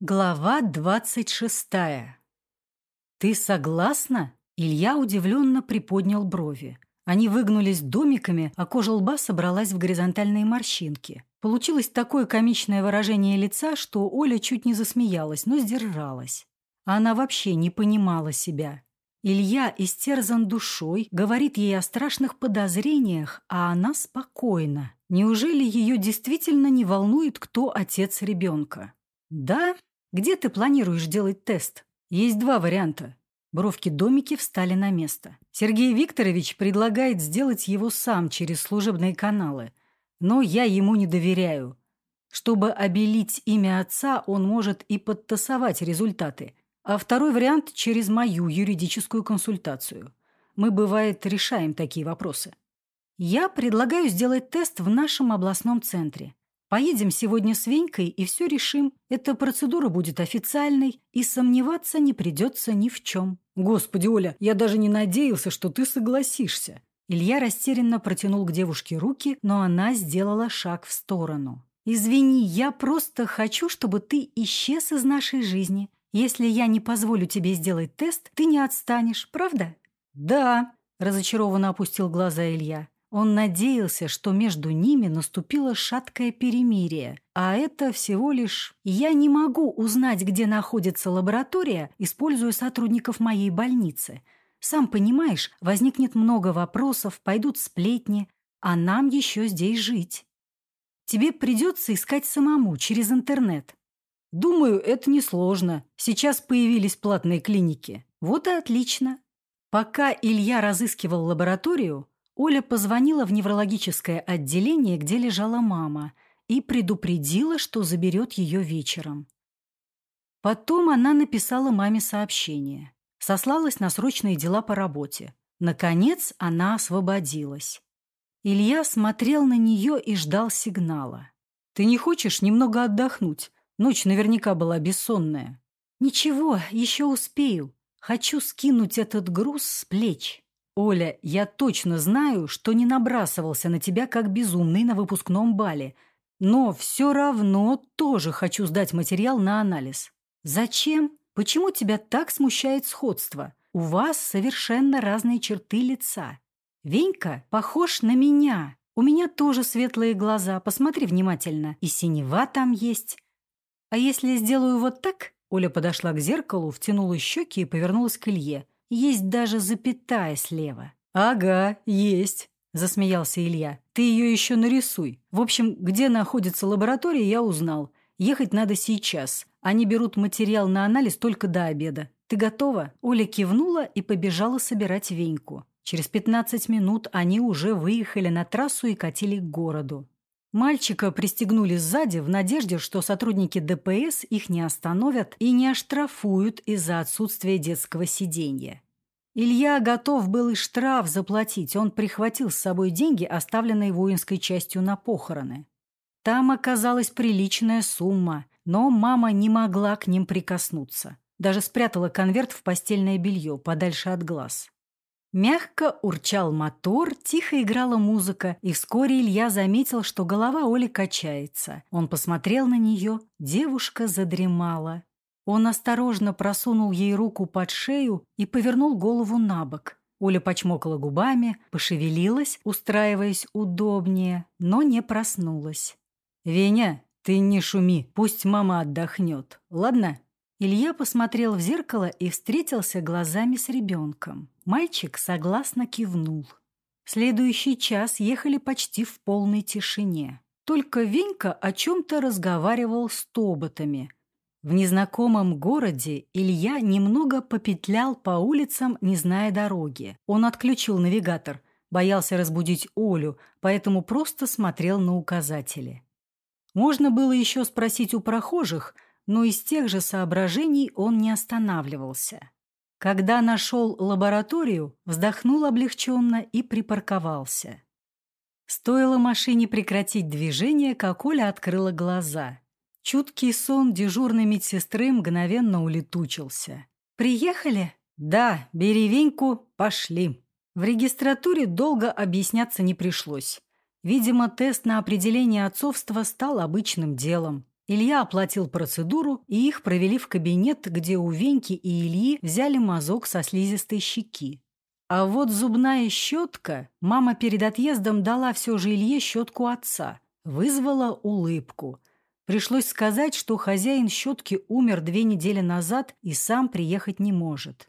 Глава двадцать шестая. «Ты согласна?» Илья удивленно приподнял брови. Они выгнулись домиками, а кожа лба собралась в горизонтальные морщинки. Получилось такое комичное выражение лица, что Оля чуть не засмеялась, но сдержалась. Она вообще не понимала себя. Илья, истерзан душой, говорит ей о страшных подозрениях, а она спокойна. Неужели ее действительно не волнует, кто отец ребенка? «Да? Где ты планируешь делать тест? Есть два варианта». Бровки домики встали на место. Сергей Викторович предлагает сделать его сам через служебные каналы. Но я ему не доверяю. Чтобы обелить имя отца, он может и подтасовать результаты. А второй вариант – через мою юридическую консультацию. Мы, бывает, решаем такие вопросы. Я предлагаю сделать тест в нашем областном центре. Поедем сегодня с Венькой и все решим. Эта процедура будет официальной, и сомневаться не придется ни в чем. Господи, Оля, я даже не надеялся, что ты согласишься. Илья растерянно протянул к девушке руки, но она сделала шаг в сторону. «Извини, я просто хочу, чтобы ты исчез из нашей жизни. Если я не позволю тебе сделать тест, ты не отстанешь, правда?» «Да», – разочарованно опустил глаза Илья. Он надеялся, что между ними наступило шаткое перемирие, а это всего лишь «я не могу узнать, где находится лаборатория, используя сотрудников моей больницы. Сам понимаешь, возникнет много вопросов, пойдут сплетни, а нам еще здесь жить. Тебе придется искать самому через интернет. Думаю, это несложно. Сейчас появились платные клиники. Вот и отлично. Пока Илья разыскивал лабораторию, Оля позвонила в неврологическое отделение, где лежала мама, и предупредила, что заберет ее вечером. Потом она написала маме сообщение. Сослалась на срочные дела по работе. Наконец она освободилась. Илья смотрел на нее и ждал сигнала. «Ты не хочешь немного отдохнуть? Ночь наверняка была бессонная». «Ничего, еще успею. Хочу скинуть этот груз с плеч». «Оля, я точно знаю, что не набрасывался на тебя как безумный на выпускном бале, но все равно тоже хочу сдать материал на анализ. Зачем? Почему тебя так смущает сходство? У вас совершенно разные черты лица. Венька похож на меня. У меня тоже светлые глаза, посмотри внимательно. И синева там есть. А если сделаю вот так?» Оля подошла к зеркалу, втянула щеки и повернулась к Илье. Есть даже запятая слева. «Ага, есть», – засмеялся Илья. «Ты ее еще нарисуй. В общем, где находится лаборатория, я узнал. Ехать надо сейчас. Они берут материал на анализ только до обеда. Ты готова?» Оля кивнула и побежала собирать Веньку. Через 15 минут они уже выехали на трассу и катили к городу. Мальчика пристегнули сзади в надежде, что сотрудники ДПС их не остановят и не оштрафуют из-за отсутствия детского сиденья. Илья готов был и штраф заплатить, он прихватил с собой деньги, оставленные воинской частью на похороны. Там оказалась приличная сумма, но мама не могла к ним прикоснуться. Даже спрятала конверт в постельное белье подальше от глаз. Мягко урчал мотор, тихо играла музыка, и вскоре Илья заметил, что голова Оли качается. Он посмотрел на нее, девушка задремала. Он осторожно просунул ей руку под шею и повернул голову на бок. Оля почмокала губами, пошевелилась, устраиваясь удобнее, но не проснулась. «Веня, ты не шуми, пусть мама отдохнет, ладно?» Илья посмотрел в зеркало и встретился глазами с ребенком. Мальчик согласно кивнул. Следующий час ехали почти в полной тишине. Только Венька о чем-то разговаривал с тоботами. В незнакомом городе Илья немного попетлял по улицам, не зная дороги. Он отключил навигатор, боялся разбудить Олю, поэтому просто смотрел на указатели. Можно было еще спросить у прохожих – но из тех же соображений он не останавливался. Когда нашел лабораторию, вздохнул облегченно и припарковался. Стоило машине прекратить движение, как Оля открыла глаза. Чуткий сон дежурной медсестры мгновенно улетучился. «Приехали?» «Да, бери Веньку, пошли». В регистратуре долго объясняться не пришлось. Видимо, тест на определение отцовства стал обычным делом. Илья оплатил процедуру, и их провели в кабинет, где у Веньки и Ильи взяли мазок со слизистой щеки. А вот зубная щетка, мама перед отъездом дала все же Илье щетку отца, вызвала улыбку. Пришлось сказать, что хозяин щетки умер две недели назад и сам приехать не может.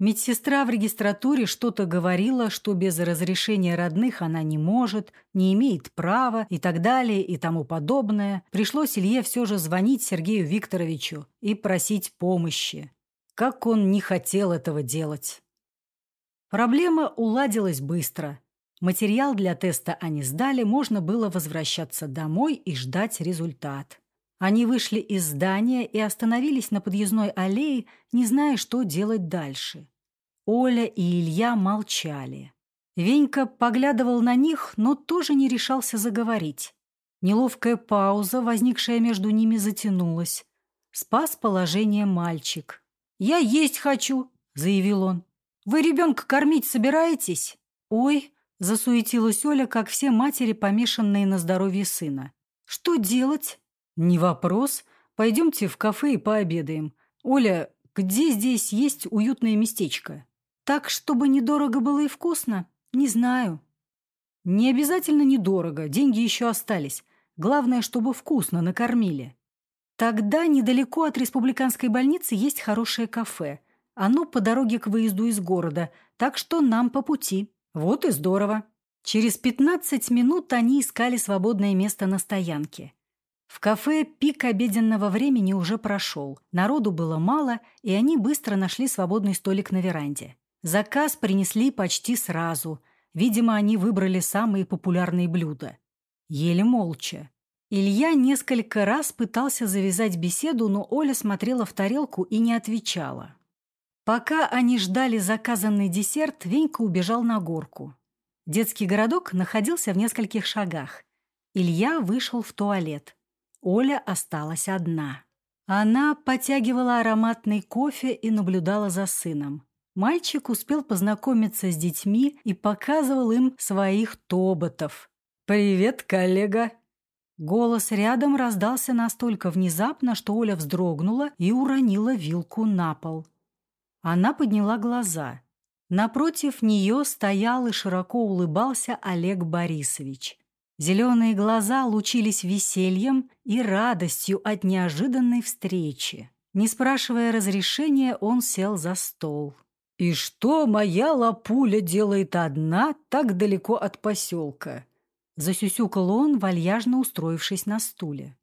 Медсестра в регистратуре что-то говорила, что без разрешения родных она не может, не имеет права и так далее и тому подобное. Пришлось Илье все же звонить Сергею Викторовичу и просить помощи. Как он не хотел этого делать. Проблема уладилась быстро. Материал для теста они сдали, можно было возвращаться домой и ждать результат. Они вышли из здания и остановились на подъездной аллее, не зная, что делать дальше. Оля и Илья молчали. Венька поглядывал на них, но тоже не решался заговорить. Неловкая пауза, возникшая между ними, затянулась. Спас положение мальчик. «Я есть хочу», — заявил он. Вы ребенка кормить собираетесь?» «Ой», — засуетилась Оля, как все матери, помешанные на здоровье сына. «Что делать?» «Не вопрос. Пойдемте в кафе и пообедаем. Оля, где здесь есть уютное местечко?» «Так, чтобы недорого было и вкусно? Не знаю». «Не обязательно недорого, деньги еще остались. Главное, чтобы вкусно накормили». «Тогда недалеко от республиканской больницы есть хорошее кафе. Оно по дороге к выезду из города, так что нам по пути. Вот и здорово. Через 15 минут они искали свободное место на стоянке. В кафе пик обеденного времени уже прошел. Народу было мало, и они быстро нашли свободный столик на веранде. Заказ принесли почти сразу. Видимо, они выбрали самые популярные блюда. Ели молча. Илья несколько раз пытался завязать беседу, но Оля смотрела в тарелку и не отвечала. Пока они ждали заказанный десерт, Венька убежал на горку. Детский городок находился в нескольких шагах. Илья вышел в туалет. Оля осталась одна. Она потягивала ароматный кофе и наблюдала за сыном. Мальчик успел познакомиться с детьми и показывал им своих тоботов. «Привет, коллега!» Голос рядом раздался настолько внезапно, что Оля вздрогнула и уронила вилку на пол. Она подняла глаза. Напротив нее стоял и широко улыбался Олег Борисович. Зеленые глаза лучились весельем и радостью от неожиданной встречи. Не спрашивая разрешения, он сел за стол. «И что моя лапуля делает одна так далеко от поселка?» Засюсюкал он, вальяжно устроившись на стуле.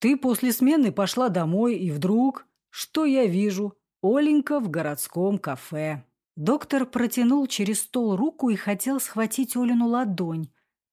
«Ты после смены пошла домой, и вдруг... Что я вижу? Оленька в городском кафе. Доктор протянул через стол руку и хотел схватить Олину ладонь,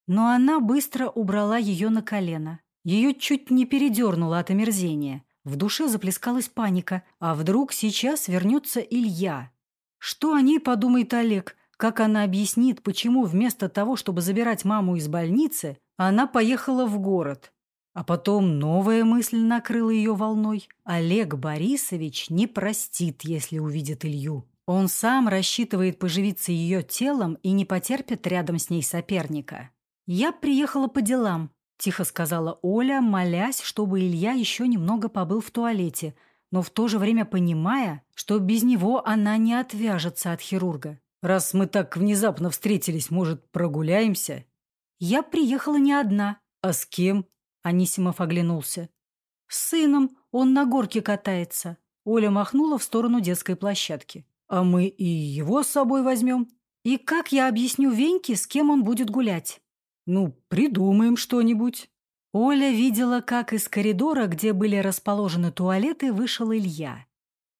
но она быстро убрала ее на колено. Ее чуть не передернуло от омерзения. В душе заплескалась паника. А вдруг сейчас вернется Илья? Что о ней подумает Олег? Как она объяснит, почему вместо того, чтобы забирать маму из больницы, она поехала в город? А потом новая мысль накрыла ее волной. Олег Борисович не простит, если увидит Илью. Он сам рассчитывает поживиться ее телом и не потерпит рядом с ней соперника. «Я приехала по делам», – тихо сказала Оля, молясь, чтобы Илья еще немного побыл в туалете, но в то же время понимая, что без него она не отвяжется от хирурга. «Раз мы так внезапно встретились, может, прогуляемся?» «Я приехала не одна». «А с кем?» Анисимов оглянулся. «С сыном. Он на горке катается». Оля махнула в сторону детской площадки. «А мы и его с собой возьмем». «И как я объясню Веньке, с кем он будет гулять?» «Ну, придумаем что-нибудь». Оля видела, как из коридора, где были расположены туалеты, вышел Илья.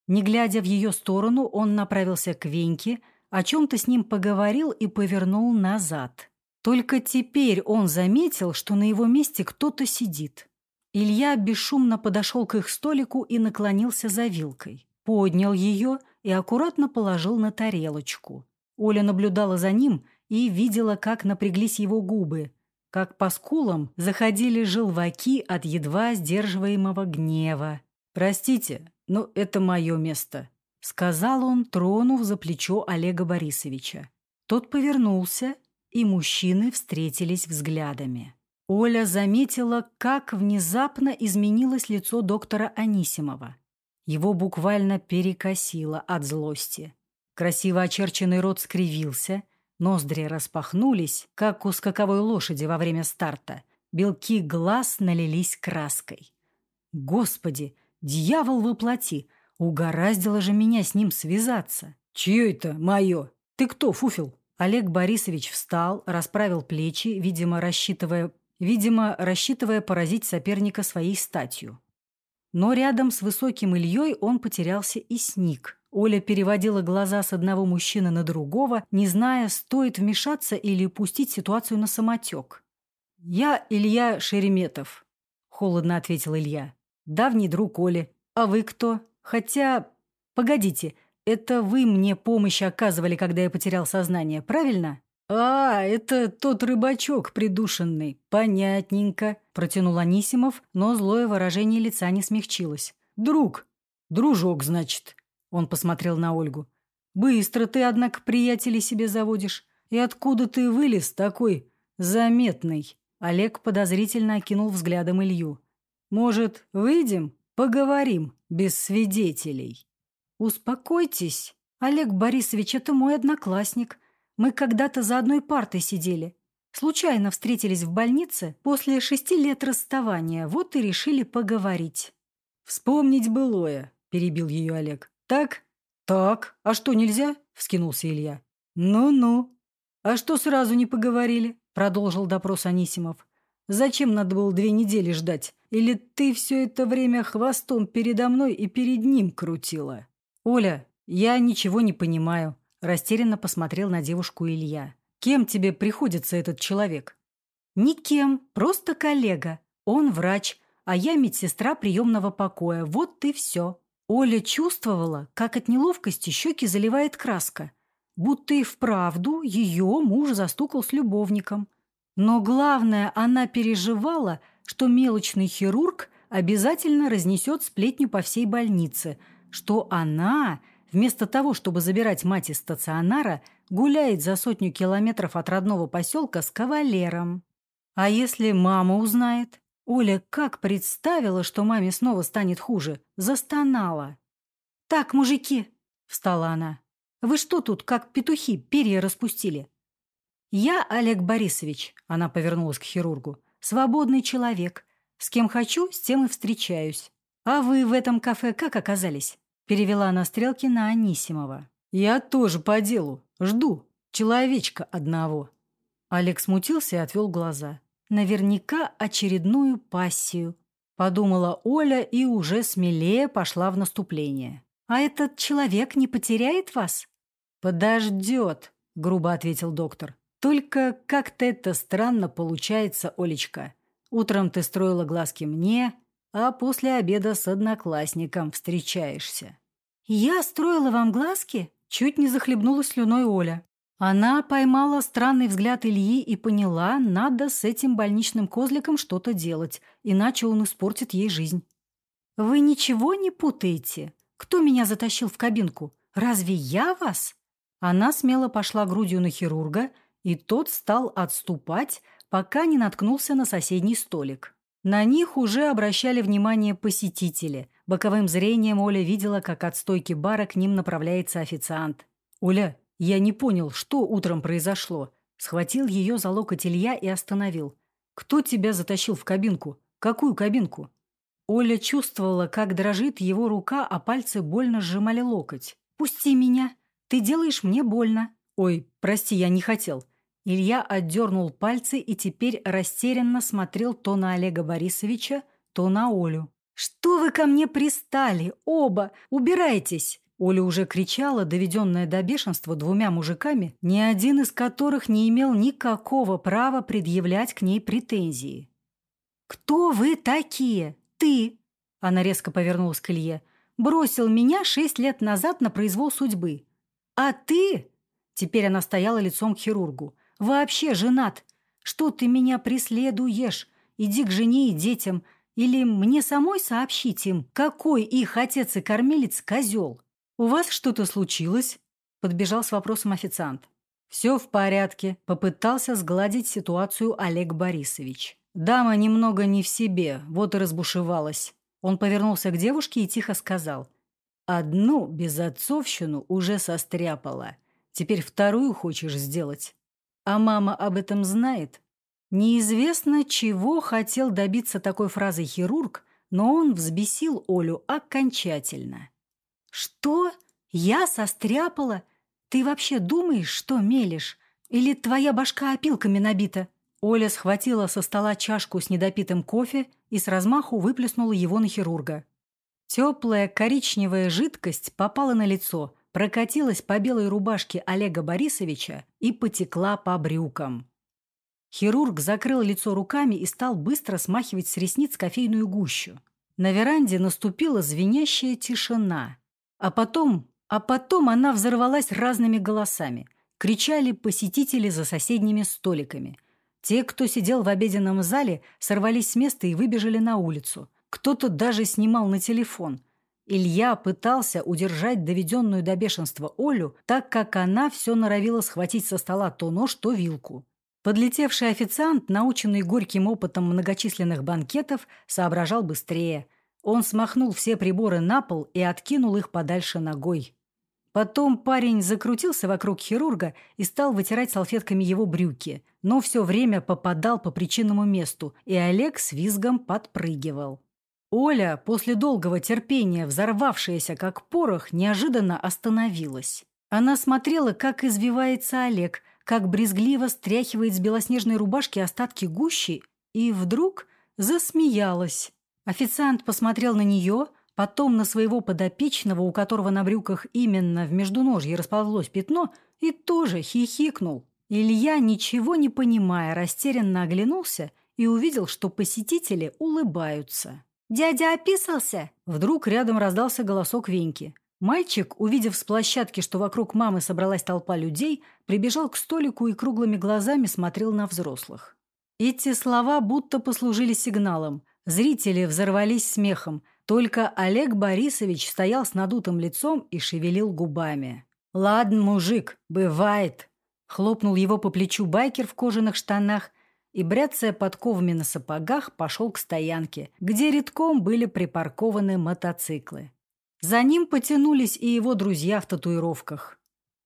Не глядя в ее сторону, он направился к Веньке, о чем-то с ним поговорил и повернул назад. Только теперь он заметил, что на его месте кто-то сидит. Илья бесшумно подошел к их столику и наклонился за вилкой. Поднял ее и аккуратно положил на тарелочку. Оля наблюдала за ним и видела, как напряглись его губы, как по скулам заходили желваки от едва сдерживаемого гнева. «Простите, но это мое место», — сказал он, тронув за плечо Олега Борисовича. Тот повернулся и мужчины встретились взглядами. Оля заметила, как внезапно изменилось лицо доктора Анисимова. Его буквально перекосило от злости. Красиво очерченный рот скривился, ноздри распахнулись, как у скаковой лошади во время старта. Белки глаз налились краской. Господи, дьявол воплоти! Угораздило же меня с ним связаться. Чье это мое? Ты кто, Фуфел? Олег Борисович встал, расправил плечи, видимо, рассчитывая, видимо, рассчитывая поразить соперника своей статью. Но рядом с высоким Ильей он потерялся и сник. Оля переводила глаза с одного мужчины на другого, не зная, стоит вмешаться или пустить ситуацию на самотек. «Я Илья Шереметов», — холодно ответил Илья. «Давний друг Оли. А вы кто? Хотя... Погодите, это вы мне помощь оказывали, когда я потерял сознание, правильно?» «А, это тот рыбачок придушенный. Понятненько», — протянул Анисимов, но злое выражение лица не смягчилось. «Друг. Дружок, значит». Он посмотрел на Ольгу. «Быстро ты, однако, приятелей себе заводишь. И откуда ты вылез такой заметный?» Олег подозрительно окинул взглядом Илью. «Может, выйдем? Поговорим без свидетелей?» «Успокойтесь. Олег Борисович, это мой одноклассник. Мы когда-то за одной партой сидели. Случайно встретились в больнице после шести лет расставания. Вот и решили поговорить». «Вспомнить былое», — перебил ее Олег. «Так?» «Так. А что, нельзя?» — вскинулся Илья. «Ну-ну. А что сразу не поговорили?» — продолжил допрос Анисимов. «Зачем надо было две недели ждать? Или ты все это время хвостом передо мной и перед ним крутила?» «Оля, я ничего не понимаю», — растерянно посмотрел на девушку Илья. «Кем тебе приходится этот человек?» «Никем, просто коллега. Он врач, а я медсестра приемного покоя. Вот и все». Оля чувствовала, как от неловкости щеки заливает краска, будто и вправду ее муж застукал с любовником. Но главное, она переживала, что мелочный хирург обязательно разнесет сплетню по всей больнице – что она, вместо того, чтобы забирать мать из стационара, гуляет за сотню километров от родного поселка с кавалером. А если мама узнает? Оля как представила, что маме снова станет хуже, застонала. «Так, мужики!» — встала она. «Вы что тут, как петухи, перья распустили?» «Я Олег Борисович», — она повернулась к хирургу, — «свободный человек. С кем хочу, с тем и встречаюсь. А вы в этом кафе как оказались?» Перевела она стрелки на Анисимова. «Я тоже по делу. Жду. Человечка одного». Олег смутился и отвел глаза. «Наверняка очередную пассию», — подумала Оля и уже смелее пошла в наступление. «А этот человек не потеряет вас?» «Подождет», — грубо ответил доктор. «Только как-то это странно получается, Олечка. Утром ты строила глазки мне, а после обеда с одноклассником встречаешься. «Я строила вам глазки?» Чуть не захлебнулась слюной Оля. Она поймала странный взгляд Ильи и поняла, надо с этим больничным козликом что-то делать, иначе он испортит ей жизнь. «Вы ничего не путаете? Кто меня затащил в кабинку? Разве я вас?» Она смело пошла грудью на хирурга, и тот стал отступать, пока не наткнулся на соседний столик. На них уже обращали внимание посетители. Боковым зрением Оля видела, как от стойки бара к ним направляется официант. «Оля, я не понял, что утром произошло?» Схватил ее за локоть Илья и остановил. «Кто тебя затащил в кабинку? Какую кабинку?» Оля чувствовала, как дрожит его рука, а пальцы больно сжимали локоть. «Пусти меня! Ты делаешь мне больно!» «Ой, прости, я не хотел. Илья отдернул пальцы и теперь растерянно смотрел то на Олега Борисовича, то на Олю. «Что вы ко мне пристали? Оба! Убирайтесь!» Оля уже кричала, доведенная до бешенства двумя мужиками, ни один из которых не имел никакого права предъявлять к ней претензии. «Кто вы такие? Ты!» Она резко повернулась к Илье. «Бросил меня шесть лет назад на произвол судьбы. А ты...» Теперь она стояла лицом к хирургу. Вообще женат. Что ты меня преследуешь? Иди к жене и детям. Или мне самой сообщить им, какой их отец и кормилец козел? У вас что-то случилось?» Подбежал с вопросом официант. «Все в порядке», — попытался сгладить ситуацию Олег Борисович. Дама немного не в себе, вот и разбушевалась. Он повернулся к девушке и тихо сказал. «Одну безотцовщину уже состряпала. Теперь вторую хочешь сделать. А мама об этом знает?» Неизвестно, чего хотел добиться такой фразой хирург, но он взбесил Олю окончательно. «Что? Я состряпала? Ты вообще думаешь, что мелешь? Или твоя башка опилками набита?» Оля схватила со стола чашку с недопитым кофе и с размаху выплеснула его на хирурга. Теплая коричневая жидкость попала на лицо, прокатилась по белой рубашке Олега Борисовича и потекла по брюкам. Хирург закрыл лицо руками и стал быстро смахивать с ресниц кофейную гущу. На веранде наступила звенящая тишина. А потом, а потом она взорвалась разными голосами. Кричали посетители за соседними столиками. Те, кто сидел в обеденном зале, сорвались с места и выбежали на улицу. Кто-то даже снимал на телефон. Илья пытался удержать доведенную до бешенства Олю, так как она все норовила схватить со стола то нож, то вилку. Подлетевший официант, наученный горьким опытом многочисленных банкетов, соображал быстрее. Он смахнул все приборы на пол и откинул их подальше ногой. Потом парень закрутился вокруг хирурга и стал вытирать салфетками его брюки, но все время попадал по причинному месту, и Олег с визгом подпрыгивал. Оля, после долгого терпения, взорвавшаяся как порох, неожиданно остановилась. Она смотрела, как извивается Олег, как брезгливо стряхивает с белоснежной рубашки остатки гущи, и вдруг засмеялась. Официант посмотрел на нее – потом на своего подопечного, у которого на брюках именно в междуножье расползлось пятно, и тоже хихикнул. Илья, ничего не понимая, растерянно оглянулся и увидел, что посетители улыбаются. «Дядя описался!» Вдруг рядом раздался голосок Веньки. Мальчик, увидев с площадки, что вокруг мамы собралась толпа людей, прибежал к столику и круглыми глазами смотрел на взрослых. Эти слова будто послужили сигналом. Зрители взорвались смехом. Только Олег Борисович стоял с надутым лицом и шевелил губами. «Ладно, мужик, бывает», — хлопнул его по плечу байкер в кожаных штанах и, бряцая подковами на сапогах, пошел к стоянке, где редком были припаркованы мотоциклы. За ним потянулись и его друзья в татуировках.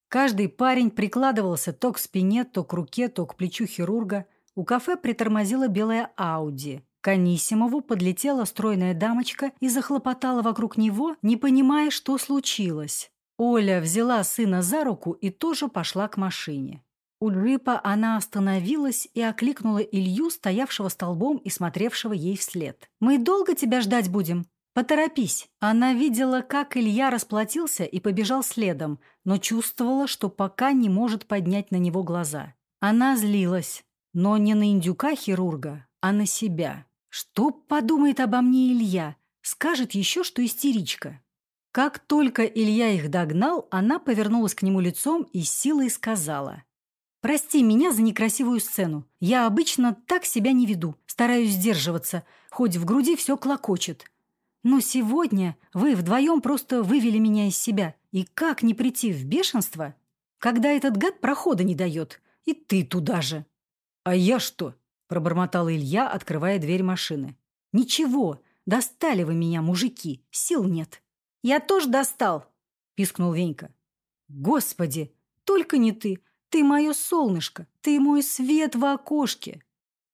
Каждый парень прикладывался то к спине, то к руке, то к плечу хирурга. У кафе притормозила белая Ауди. К Анисимову подлетела стройная дамочка и захлопотала вокруг него, не понимая, что случилось. Оля взяла сына за руку и тоже пошла к машине. У джипа она остановилась и окликнула Илью, стоявшего столбом и смотревшего ей вслед. «Мы долго тебя ждать будем? Поторопись!» Она видела, как Илья расплатился и побежал следом, но чувствовала, что пока не может поднять на него глаза. Она злилась, но не на индюка-хирурга, а на себя. Что подумает обо мне Илья? Скажет еще, что истеричка. Как только Илья их догнал, она повернулась к нему лицом и силой сказала. «Прости меня за некрасивую сцену. Я обычно так себя не веду, стараюсь сдерживаться, хоть в груди все клокочет. Но сегодня вы вдвоем просто вывели меня из себя. И как не прийти в бешенство, когда этот гад прохода не дает? И ты туда же». «А я что?» Пробормотал Илья, открывая дверь машины. «Ничего, достали вы меня, мужики, сил нет». «Я тоже достал!» – пискнул Венька. «Господи, только не ты! Ты мое солнышко, ты мой свет в окошке!»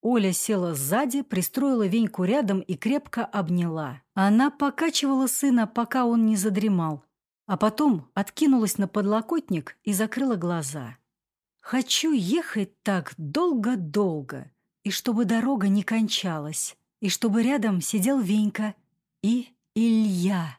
Оля села сзади, пристроила Веньку рядом и крепко обняла. Она покачивала сына, пока он не задремал, а потом откинулась на подлокотник и закрыла глаза. «Хочу ехать так долго-долго!» И чтобы дорога не кончалась, и чтобы рядом сидел Венька и Илья.